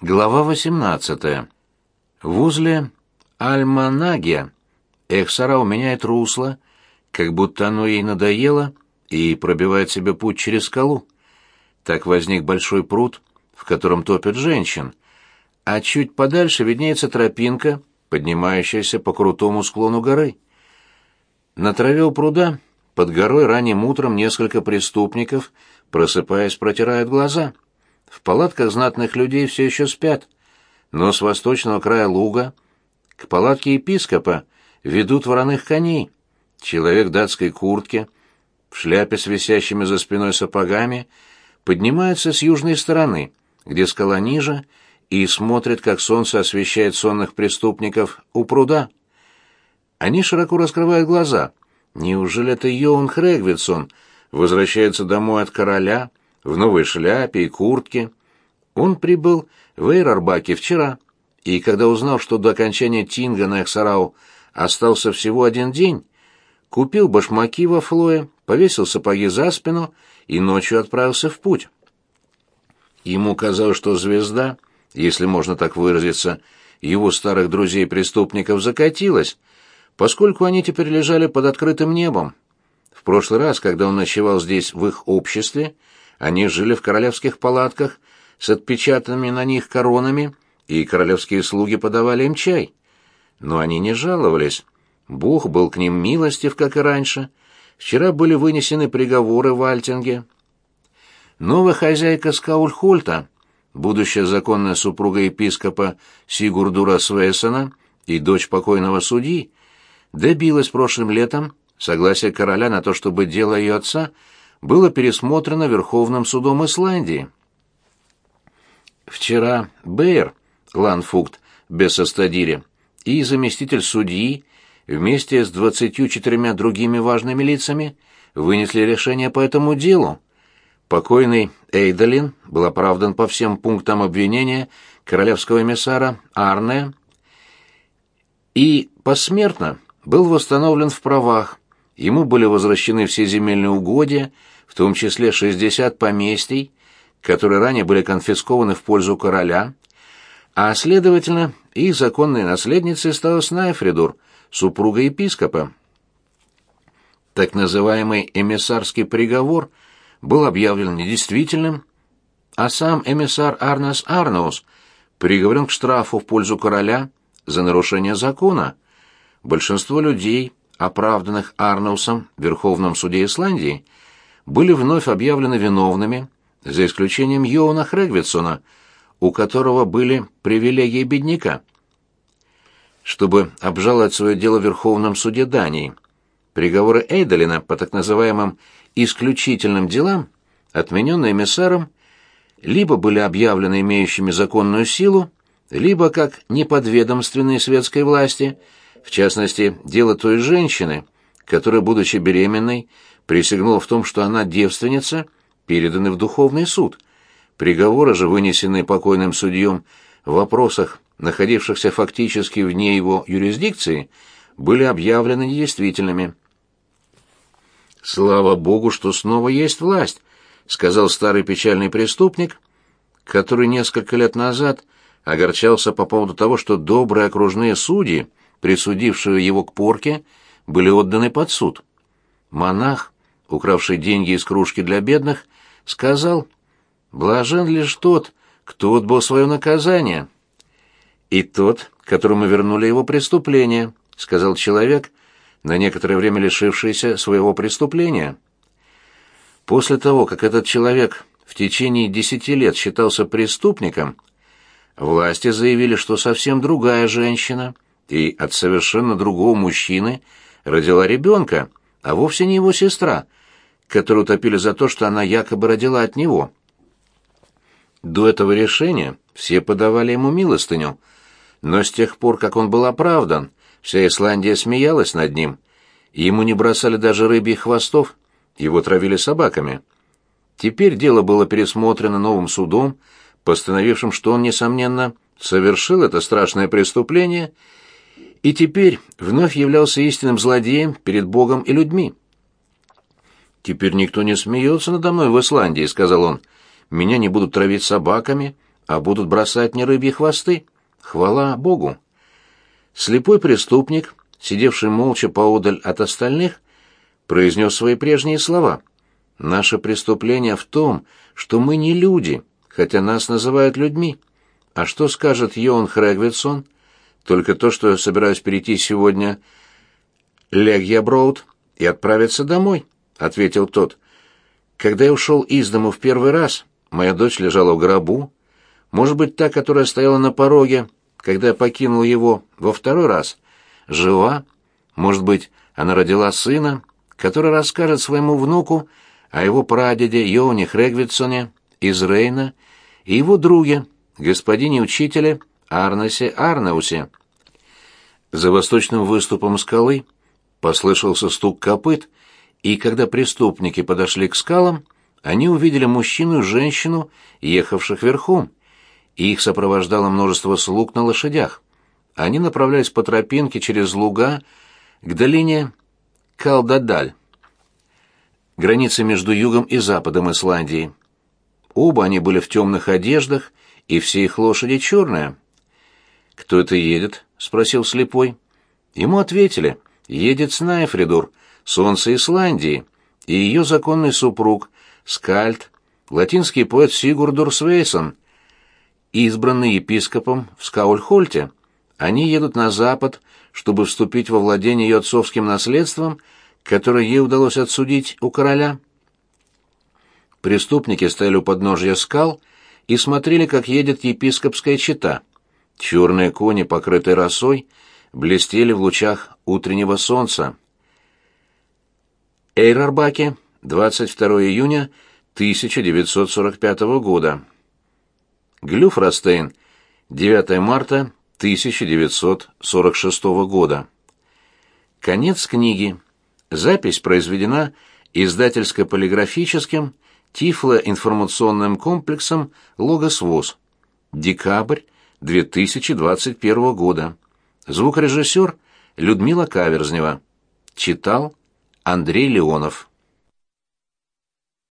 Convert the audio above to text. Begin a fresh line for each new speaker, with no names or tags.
Глава 18. Возле Альманагия Эхсарау меняет русло, как будто оно ей надоело, и пробивает себе путь через скалу. Так возник большой пруд, в котором топят женщин, а чуть подальше виднеется тропинка, поднимающаяся по крутому склону горы. На траве у пруда под горой ранним утром несколько преступников, просыпаясь, протирают глаза — в палатках знатных людей все еще спят, но с восточного края луга к палатке епископа ведут вороных коней. Человек в датской куртке, в шляпе с висящими за спиной сапогами, поднимается с южной стороны, где скала ниже, и смотрит, как солнце освещает сонных преступников у пруда. Они широко раскрывают глаза. Неужели это Йоун Хрегвитсон возвращается домой от короля, — в новой шляпе и куртке. Он прибыл в Эйрарбаке вчера, и когда узнал, что до окончания Тинга на Эксарау остался всего один день, купил башмаки во Флое, повесил сапоги за спину и ночью отправился в путь. Ему казалось, что звезда, если можно так выразиться, его старых друзей-преступников закатилась, поскольку они теперь лежали под открытым небом. В прошлый раз, когда он ночевал здесь в их обществе, они жили в королевских палатках с отпечатанными на них коронами, и королевские слуги подавали им чай. Но они не жаловались. Бог был к ним милостив, как и раньше. Вчера были вынесены приговоры в Альтинге. Новая хозяйка Скаульхольта, будущая законная супруга епископа Сигурдура Свейсона и дочь покойного судьи, добилась прошлым летом согласия короля на то, чтобы дело ее отца – было пересмотрено Верховным судом Исландии. Вчера Бейер, Ланфукт, Бессостадире, и заместитель судьи вместе с двадцатью четырьмя другими важными лицами вынесли решение по этому делу. Покойный Эйдолин был оправдан по всем пунктам обвинения королевского эмиссара Арне и посмертно был восстановлен в правах. Ему были возвращены все земельные угодья, в том числе 60 поместий, которые ранее были конфискованы в пользу короля, а, следовательно, их законной наследницей стала Снайфридур, супруга епископа. Так называемый эмиссарский приговор был объявлен недействительным, а сам эмиссар Арнас Арнаус приговорен к штрафу в пользу короля за нарушение закона. Большинство людей, оправданных Арнаусом Верховном суде Исландии, были вновь объявлены виновными, за исключением Йоуна Хрегвитсона, у которого были привилегии бедняка. Чтобы обжаловать свое дело в Верховном суде Дании, приговоры Эйдолина по так называемым «исключительным делам», отмененные эмиссаром, либо были объявлены имеющими законную силу, либо как неподведомственные светской власти, в частности, дело той женщины, которая, будучи беременной, присягнул в том, что она девственница, переданы в духовный суд. Приговоры же, вынесенные покойным судьем в вопросах, находившихся фактически вне его юрисдикции, были объявлены недействительными. «Слава Богу, что снова есть власть», — сказал старый печальный преступник, который несколько лет назад огорчался по поводу того, что добрые окружные судьи, присудившие его к порке, были отданы под суд. Монах, укравший деньги из кружки для бедных, сказал, «Блажен лишь тот, кто отбыл свое наказание». «И тот, которому вернули его преступление», — сказал человек, на некоторое время лишившийся своего преступления. После того, как этот человек в течение десяти лет считался преступником, власти заявили, что совсем другая женщина и от совершенно другого мужчины родила ребенка, а вовсе не его сестра, которую утопили за то, что она якобы родила от него. До этого решения все подавали ему милостыню, но с тех пор, как он был оправдан, вся Исландия смеялась над ним, и ему не бросали даже рыбьих хвостов, его травили собаками. Теперь дело было пересмотрено новым судом, постановившим, что он, несомненно, совершил это страшное преступление и теперь вновь являлся истинным злодеем перед Богом и людьми. «Теперь никто не смеется надо мной в Исландии», — сказал он. «Меня не будут травить собаками, а будут бросать мне рыбьи хвосты. Хвала Богу. Слепой преступник, сидевший молча поодаль от остальных, произнес свои прежние слова. «Наше преступление в том, что мы не люди, хотя нас называют людьми. А что скажет Йоан Хрэгвитсон? Только то, что я собираюсь перейти сегодня Легьяброуд и отправиться домой», — ответил тот. «Когда я ушел из дому в первый раз, моя дочь лежала в гробу. Может быть, та, которая стояла на пороге, когда я покинул его во второй раз, жива? Может быть, она родила сына, который расскажет своему внуку о его прадеде Йоне Хрегвитсоне из Рейна и его друге, господине учителе Арнесе Арнаусе. За восточным выступом скалы послышался стук копыт, и когда преступники подошли к скалам, они увидели мужчину и женщину, ехавших верхом их сопровождало множество слуг на лошадях. Они направлялись по тропинке через луга к долине Калдадаль, границе между югом и западом Исландии. Оба они были в темных одеждах, и все их лошади черные. «Кто это едет?» — спросил слепой. Ему ответили. «Едет Снайфридур, солнце Исландии, и ее законный супруг, Скальд, латинский поэт Сигурдур Свейсон, избранный епископом в Скаульхольте. Они едут на запад, чтобы вступить во владение ее отцовским наследством, которое ей удалось отсудить у короля. Преступники стояли у подножья скал и смотрели, как едет епископская чета. Черные кони, покрытые росой, блестели в лучах утреннего солнца. Эйрарбаке, 22 июня 1945 года. Глюфростейн, 9 марта 1946 года. Конец книги. Запись произведена издательско-полиграфическим Тифло-информационным комплексом «Логос ВОЗ». Декабрь 2021 года. Звукорежиссер Людмила Каверзнева. Читал Андрей Леонов.